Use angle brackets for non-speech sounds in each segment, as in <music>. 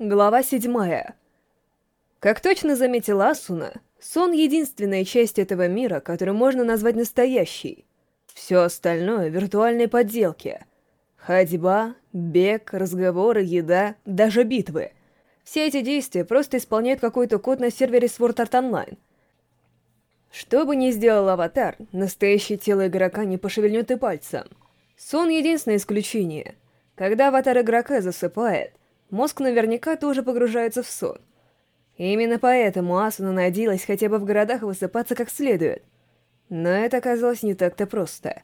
Глава седьмая. Как точно заметила Асуна, сон — единственная часть этого мира, которую можно назвать настоящей. Все остальное — виртуальные подделки. Ходьба, бег, разговоры, еда, даже битвы. Все эти действия просто исполняют какой-то код на сервере Sword Art Online. Что бы ни сделал аватар, настоящее тело игрока не пошевельнет и пальцем. Сон — единственное исключение. Когда аватар игрока засыпает — мозг наверняка тоже погружается в сон. И именно поэтому Асуна надеялась хотя бы в городах высыпаться как следует. Но это оказалось не так-то просто.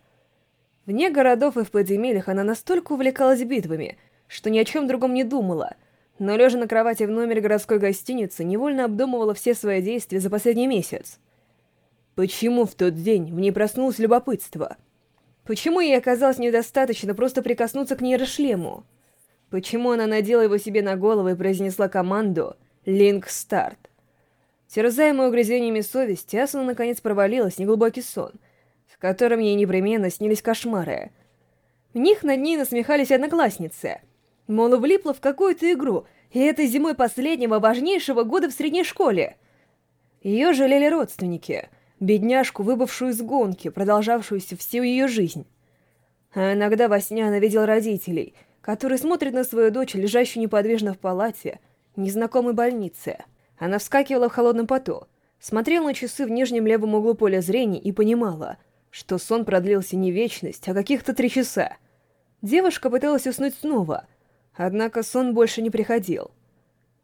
Вне городов и в подземельях она настолько увлекалась битвами, что ни о чем другом не думала, но лежа на кровати в номере городской гостиницы, невольно обдумывала все свои действия за последний месяц. Почему в тот день в ней проснулось любопытство? Почему ей оказалось недостаточно просто прикоснуться к нейрошлему? Почему она надела его себе на голову и произнесла команду «Линк Старт»? Терзаемая угрызениями совести, Асуна наконец провалилась в неглубокий сон, в котором ей непременно снились кошмары. В них над ней насмехались одноклассницы. Мол, влипла в какую-то игру, и это зимой последнего важнейшего года в средней школе. Ее жалели родственники, бедняжку, выбывшую из гонки, продолжавшуюся всю ее жизнь. А иногда во сне она видела родителей — который смотрит на свою дочь, лежащую неподвижно в палате, незнакомой больнице. Она вскакивала в холодном поту, смотрела на часы в нижнем левом углу поля зрения и понимала, что сон продлился не вечность, а каких-то три часа. Девушка пыталась уснуть снова, однако сон больше не приходил.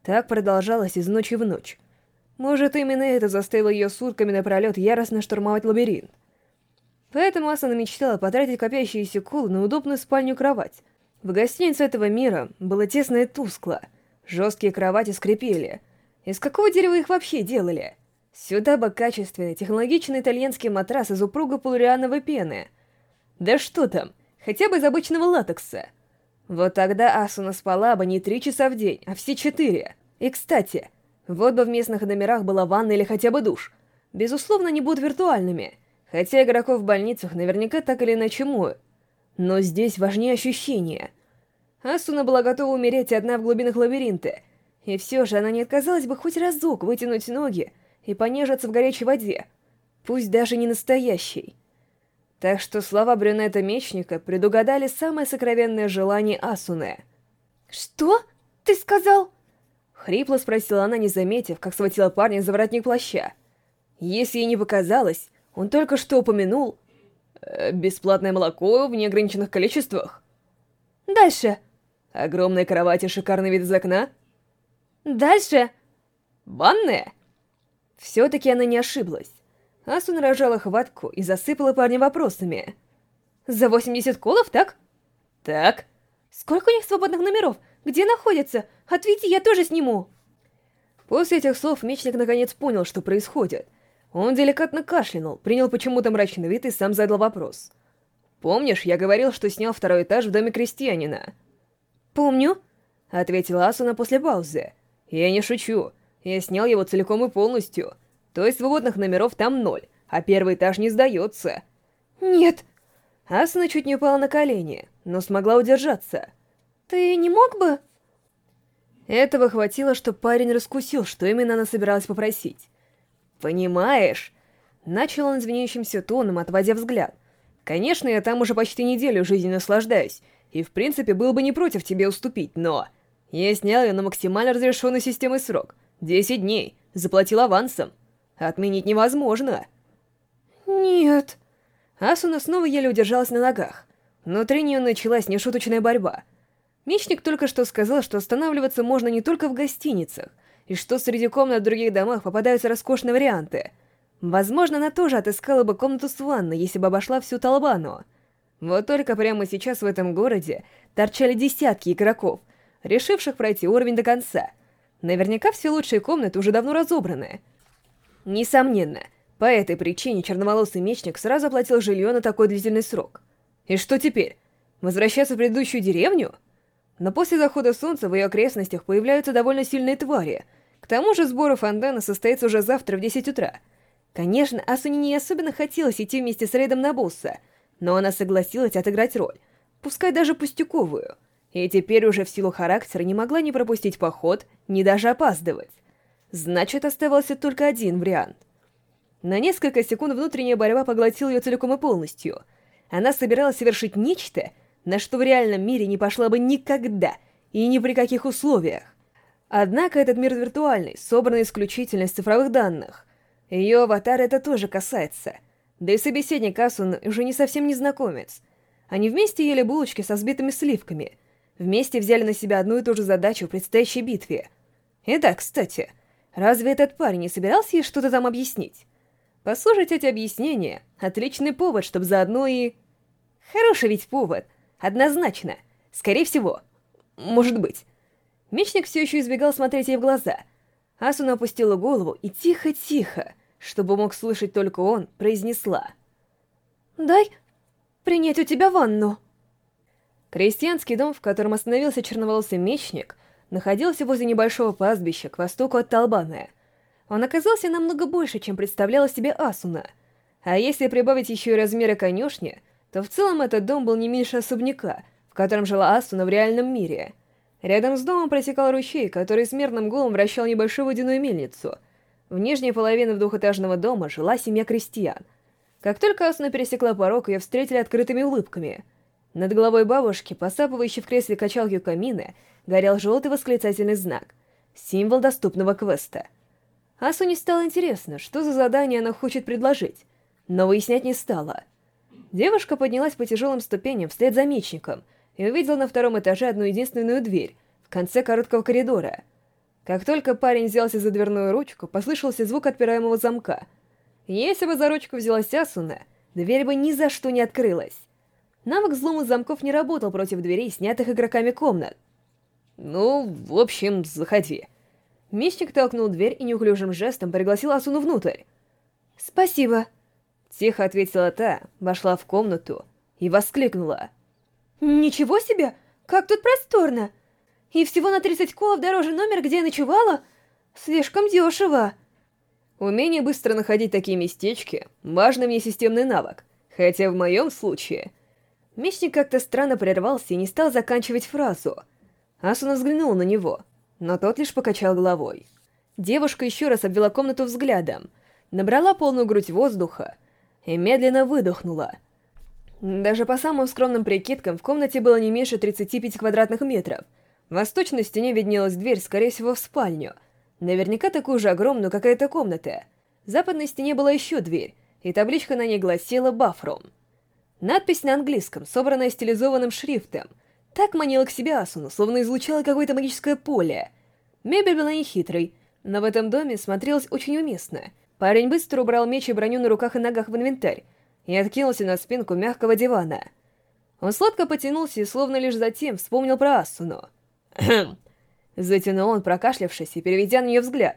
Так продолжалось из ночи в ночь. Может, именно это заставило ее сутками напролет яростно штурмовать лабиринт. Поэтому Асана мечтала потратить копящиеся колы на удобную спальню-кровать, в гостинице этого мира было тесно и тускло. Жесткие кровати скрипели. Из какого дерева их вообще делали? Сюда бы качественный, технологичный итальянский матрас из упругой полуриановой пены. Да что там, хотя бы из обычного латекса. Вот тогда Асуна спала бы не три часа в день, а все четыре. И кстати, вот бы в местных номерах была ванна или хотя бы душ. Безусловно, они будут виртуальными, хотя игроков в больницах наверняка так или иначе моют. Но здесь важнее ощущения. Асуна была готова умереть одна в глубинах лабиринта, и все же она не отказалась бы хоть разок вытянуть ноги и понежиться в горячей воде, пусть даже не настоящей. Так что слова брюнета-мечника предугадали самое сокровенное желание Асуны. «Что? Ты сказал?» Хрипло спросила она, не заметив, как схватила парня за воротник плаща. Если ей не показалось, он только что упомянул... Э, бесплатное молоко в неограниченных количествах. «Дальше!» Огромная кровать и шикарный вид из окна? Дальше. Ванная? Все-таки она не ошиблась. Асун рожала хватку и засыпала парня вопросами. За 80 колов, так? Так. Сколько у них свободных номеров? Где находятся? Ответьте, я тоже сниму. После этих слов мечник наконец понял, что происходит. Он деликатно кашлянул, принял почему-то мрачный вид и сам задал вопрос. «Помнишь, я говорил, что снял второй этаж в доме крестьянина?» «Помню», — ответила Асуна после паузы. «Я не шучу. Я снял его целиком и полностью. То есть свободных номеров там ноль, а первый этаж не сдается». «Нет». Асуна чуть не упала на колени, но смогла удержаться. «Ты не мог бы...» Этого хватило, чтобы парень раскусил, что именно она собиралась попросить. «Понимаешь?» Начал он извиняющимся тоном, отводя взгляд. «Конечно, я там уже почти неделю жизни наслаждаюсь, и в принципе был бы не против тебе уступить, но... Я снял ее на максимально разрешенный системой срок. 10 дней. Заплатил авансом. Отменить невозможно. Нет. Асуна снова еле удержалась на ногах. Внутри нее началась нешуточная борьба. Мечник только что сказал, что останавливаться можно не только в гостиницах, и что среди комнат в других домах попадаются роскошные варианты. Возможно, она тоже отыскала бы комнату с ванной, если бы обошла всю Талбану. Вот только прямо сейчас в этом городе торчали десятки игроков, решивших пройти уровень до конца. Наверняка все лучшие комнаты уже давно разобраны. Несомненно, по этой причине черноволосый мечник сразу оплатил жилье на такой длительный срок. И что теперь? Возвращаться в предыдущую деревню? Но после захода солнца в ее окрестностях появляются довольно сильные твари. К тому же сбор фонтана состоится уже завтра в 10 утра. Конечно, Асуни не особенно хотелось идти вместе с Рейдом на босса — но она согласилась отыграть роль, пускай даже пустяковую. и теперь уже в силу характера не могла ни пропустить поход, ни даже опаздывать. Значит, оставался только один вариант. На несколько секунд внутренняя борьба поглотила ее целиком и полностью. Она собиралась совершить нечто, на что в реальном мире не пошла бы никогда и ни при каких условиях. Однако этот мир виртуальный, собранный исключительно из цифровых данных. Ее аватар это тоже касается. Да и собеседник Асун уже не совсем незнакомец. Они вместе ели булочки со сбитыми сливками. Вместе взяли на себя одну и ту же задачу в предстоящей битве. Итак, кстати, разве этот парень не собирался ей что-то там объяснить? Послушать эти объяснения — отличный повод, чтобы заодно и... Хороший ведь повод. Однозначно. Скорее всего. Может быть. Мечник все еще избегал смотреть ей в глаза. Асуна опустила голову и тихо-тихо, чтобы мог слышать только он, произнесла. «Дай принять у тебя ванну». Крестьянский дом, в котором остановился черноволосый мечник, находился возле небольшого пастбища к востоку от Талбана. Он оказался намного больше, чем представляла себе Асуна. А если прибавить еще и размеры конюшни, то в целом этот дом был не меньше особняка, в котором жила Асуна в реальном мире. Рядом с домом протекал ручей, который с мерным гулом вращал небольшую водяную мельницу. В нижней половине двухэтажного дома жила семья крестьян. Как только Асуна пересекла порог, ее встретили открытыми улыбками. Над головой бабушки, посапывающей в кресле качалки у камина, горел желтый восклицательный знак — символ доступного квеста — Асу не стало интересно, что за задание она хочет предложить, но выяснять не стала. Девушка поднялась по тяжелым ступеням вслед за мечником и увидела на втором этаже одну единственную дверь в конце короткого коридора. Как только парень взялся за дверную ручку, послышался звук отпираемого замка. Если бы за ручку взялась Асуна, дверь бы ни за что не открылась. Навык взлома замков не работал против дверей, снятых игроками комнат. «Ну, в общем, заходи», Мечник толкнул дверь и неуклюжим жестом пригласил Асуну внутрь. «Спасибо», — тихо ответила та, вошла в комнату и воскликнула. «Ничего себе! Как тут просторно! И всего на 30 колов дороже номер, где я ночевала? Слишком дешево!» Умение быстро находить такие местечки — важный мне системный навык, хотя в моем случае... Мечник как-то странно прервался и не стал заканчивать фразу. Асуна взглянула на него — но тот лишь покачал головой. Девушка еще раз обвела комнату взглядом, набрала полную грудь воздуха и медленно выдохнула. Даже по самым скромным прикидкам в комнате было не меньше 35 квадратных метров. В восточной стене виднелась дверь, скорее всего, в спальню. Наверняка такую же огромную, как и эта комната. В западной стене была еще дверь, и табличка на ней гласила «Бафрум». Надпись на английском, собранная стилизованным шрифтом — так манила к себе Асуну, словно излучала какое-то магическое поле. Мебель была нехитрой, но в этом доме смотрелась очень уместно. Парень быстро убрал меч и броню на руках и ногах в инвентарь и откинулся на спинку мягкого дивана. Он сладко потянулся и словно лишь затем вспомнил про Асуну. «Хм!» <clears throat> Затянул он, прокашлявшись и переведя на нее взгляд.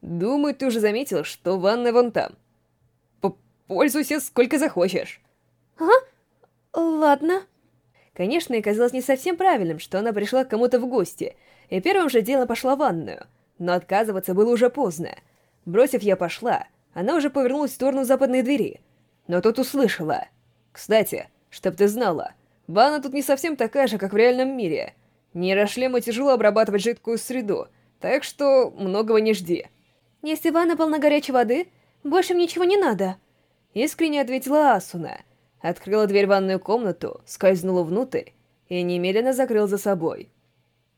«Думаю, ты уже заметил, что ванная вон там. П Пользуйся сколько захочешь». «А? Ладно». Конечно, и казалось не совсем правильным, что она пришла к кому-то в гости, и первым же делом пошла в ванную. Но отказываться было уже поздно. Бросив «я пошла», она уже повернулась в сторону западной двери. Но тут услышала. «Кстати, чтоб ты знала, ванна тут не совсем такая же, как в реальном мире. Нейрошлему тяжело обрабатывать жидкую среду, так что многого не жди». «Если ванна полна горячей воды, больше ничего не надо», — искренне ответила Асуна открыла дверь в ванную комнату, скользнула внутрь и немедленно закрыл за собой.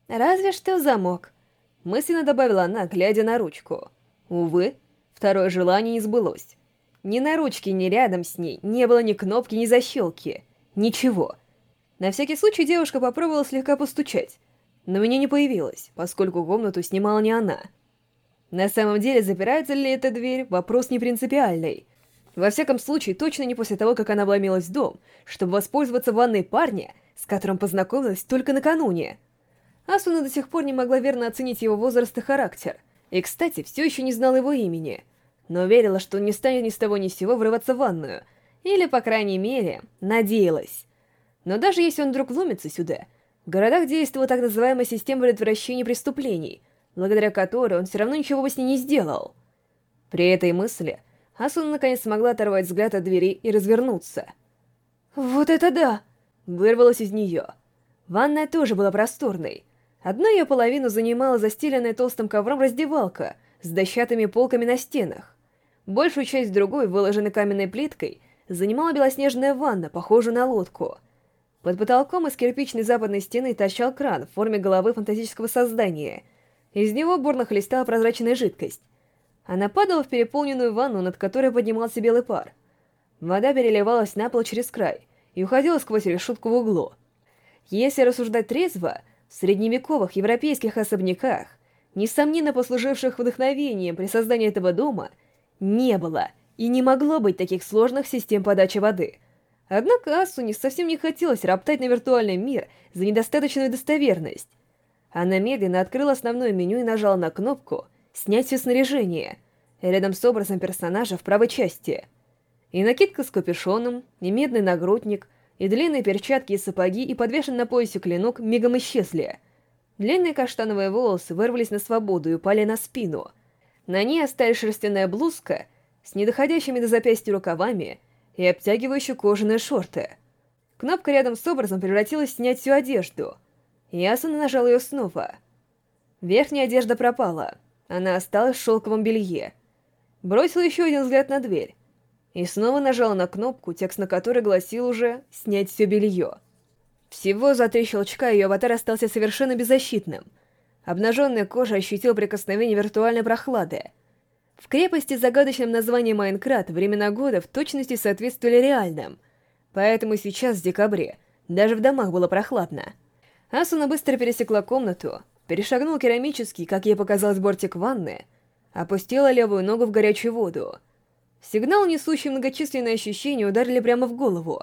«Разве что замок», — мысленно добавила она, глядя на ручку. Увы, второе желание не сбылось. Ни на ручке, ни рядом с ней не было ни кнопки, ни защелки. Ничего. На всякий случай девушка попробовала слегка постучать, но меня не появилось, поскольку комнату снимала не она. На самом деле, запирается ли эта дверь, вопрос не принципиальный. Во всяком случае, точно не после того, как она вломилась в дом, чтобы воспользоваться ванной парня, с которым познакомилась только накануне. Асуна до сих пор не могла верно оценить его возраст и характер, и, кстати, все еще не знала его имени, но верила, что он не станет ни с того ни с сего врываться в ванную, или, по крайней мере, надеялась. Но даже если он вдруг вломится сюда, в городах действовала так называемая система предотвращения преступлений, благодаря которой он все равно ничего бы с ней не сделал. При этой мысли Асуна наконец смогла оторвать взгляд от двери и развернуться. «Вот это да!» Вырвалось из нее. Ванная тоже была просторной. Одну ее половину занимала застеленная толстым ковром раздевалка с дощатыми полками на стенах. Большую часть другой, выложенной каменной плиткой, занимала белоснежная ванна, похожая на лодку. Под потолком из кирпичной западной стены торчал кран в форме головы фантастического создания. Из него бурно хлестала прозрачная жидкость. Она падала в переполненную ванну, над которой поднимался белый пар. Вода переливалась на пол через край и уходила сквозь решетку в углу. Если рассуждать трезво, в средневековых европейских особняках, несомненно послуживших вдохновением при создании этого дома, не было и не могло быть таких сложных систем подачи воды. Однако Асуне совсем не хотелось роптать на виртуальный мир за недостаточную достоверность. Она медленно открыла основное меню и нажала на кнопку «Снять все снаряжение» рядом с образом персонажа в правой части. И накидка с капюшоном, и медный нагрудник — и длинные перчатки и сапоги, и подвешен на поясе клинок мигом исчезли. Длинные каштановые волосы вырвались на свободу и упали на спину. На ней остались шерстяная блузка с недоходящими до запястья рукавами и обтягивающие кожаные шорты. Кнопка рядом с образом превратилась в снять всю одежду. Ясуна нажал ее снова. Верхняя одежда пропала. Она осталась в шелковом белье. Бросил еще один взгляд на дверь и снова нажала на кнопку, текст на которой гласил уже «Снять все белье». Всего за три щелчка ее аватар остался совершенно беззащитным. Обнаженная кожа ощутила прикосновение виртуальной прохлады. В крепости с загадочным названием Майнкрат времена года в точности соответствовали реальным, поэтому сейчас, в декабре, даже в домах было прохладно. Асуна быстро пересекла комнату, перешагнула керамический, как ей показалось, бортик ванны, опустила левую ногу в горячую воду — Сигнал, несущий многочисленные ощущения, ударили прямо в голову.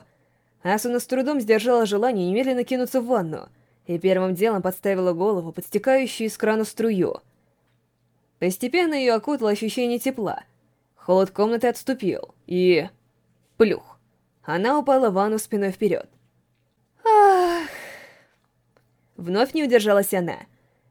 Асуна с трудом сдержала желание немедленно кинуться в ванну, и первым делом подставила голову под стекающую из крана струю. Постепенно ее окутало ощущение тепла. Холод комнаты отступил, и... Плюх. Она упала в ванну спиной вперед. Ах! Вновь не удержалась она.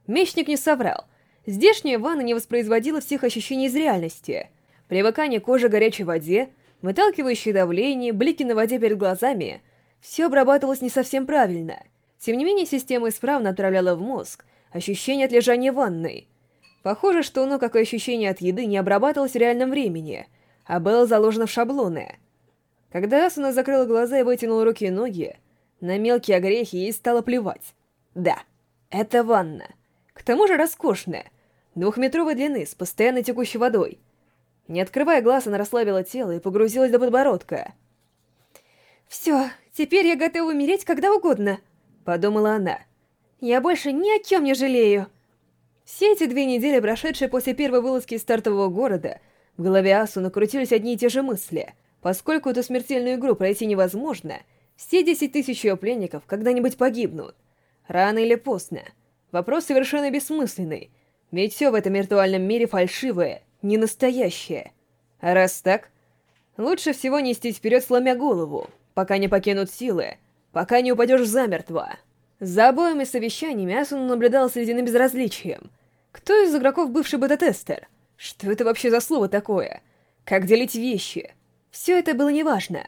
Мечник не соврал. Здешняя ванна не воспроизводила всех ощущений из реальности — Привыкание кожи к горячей воде, выталкивающее давление, блики на воде перед глазами — все обрабатывалось не совсем правильно. Тем не менее, система исправно отправляла в мозг ощущение от лежания в ванной. Похоже, что оно, как и ощущение от еды, не обрабатывалось в реальном времени, а было заложено в шаблоны. Когда Асуна закрыла глаза и вытянула руки и ноги, на мелкие огрехи ей стало плевать. Да, это ванна. К тому же роскошная, двухметровой длины, с постоянно текущей водой — не открывая глаз, она расслабила тело и погрузилась до подбородка. «Все, теперь я готова умереть когда угодно», — подумала она. «Я больше ни о чем не жалею». Все эти две недели, прошедшие после первой вылазки из стартового города, в голове Асу накрутились одни и те же мысли. Поскольку эту смертельную игру пройти невозможно, все десять тысяч ее пленников когда-нибудь погибнут. Рано или поздно. Вопрос совершенно бессмысленный, ведь все в этом виртуальном мире фальшивое не настоящее. А раз так, лучше всего нести вперед, сломя голову, пока не покинут силы, пока не упадешь замертво. За обоими совещаниями Асуна наблюдала с ледяным безразличием. Кто из игроков бывший бета-тестер? Что это вообще за слово такое? Как делить вещи? Все это было неважно.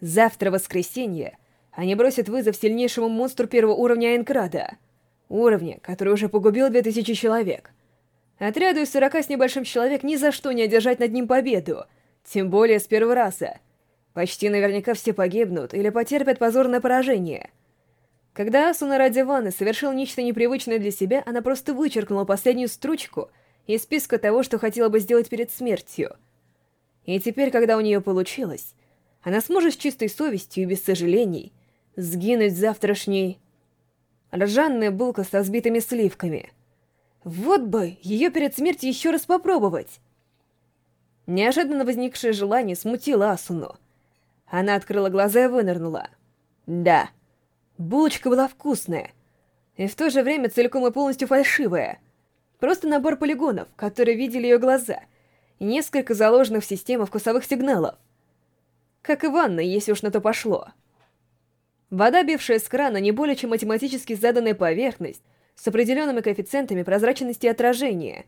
Завтра, воскресенье, они бросят вызов сильнейшему монстру первого уровня Айнкрада. Уровня, который уже погубил 2000 человек — Отряду из сорока с небольшим человек ни за что не одержать над ним победу, тем более с первого раза. Почти наверняка все погибнут или потерпят позорное поражение. Когда Асуна ради Ванны совершил нечто непривычное для себя, она просто вычеркнула последнюю строчку из списка того, что хотела бы сделать перед смертью. И теперь, когда у нее получилось, она сможет с чистой совестью и без сожалений сгинуть завтрашней... Ржаная булка со взбитыми сливками — вот бы ее перед смертью еще раз попробовать. Неожиданно возникшее желание смутило Асуну. Она открыла глаза и вынырнула. Да, булочка была вкусная, и в то же время целиком и полностью фальшивая. Просто набор полигонов, которые видели ее глаза, и несколько заложенных в систему вкусовых сигналов. Как и ванна, если уж на то пошло. Вода, бившая с крана, не более чем математически заданная поверхность, с определенными коэффициентами прозрачности и отражения.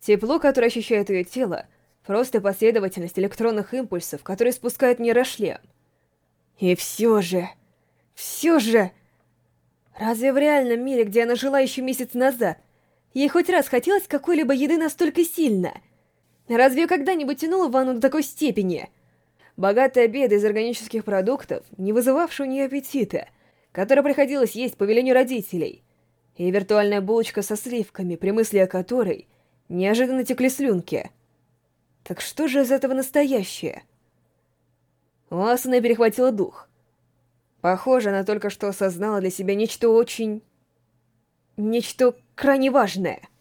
Тепло, которое ощущает ее тело, просто последовательность электронных импульсов, которые спускает нейрошлем. И все же... Все же... Разве в реальном мире, где она жила еще месяц назад, ей хоть раз хотелось какой-либо еды настолько сильно? Разве ее когда-нибудь тянуло ванну до такой степени? Богатые обеды из органических продуктов, не вызывавшие у нее аппетита, которые приходилось есть по велению родителей, и виртуальная булочка со сливками, при мысли о которой неожиданно текли слюнки. Так что же из этого настоящее? У Асуны перехватила дух. Похоже, она только что осознала для себя нечто очень... Нечто крайне важное —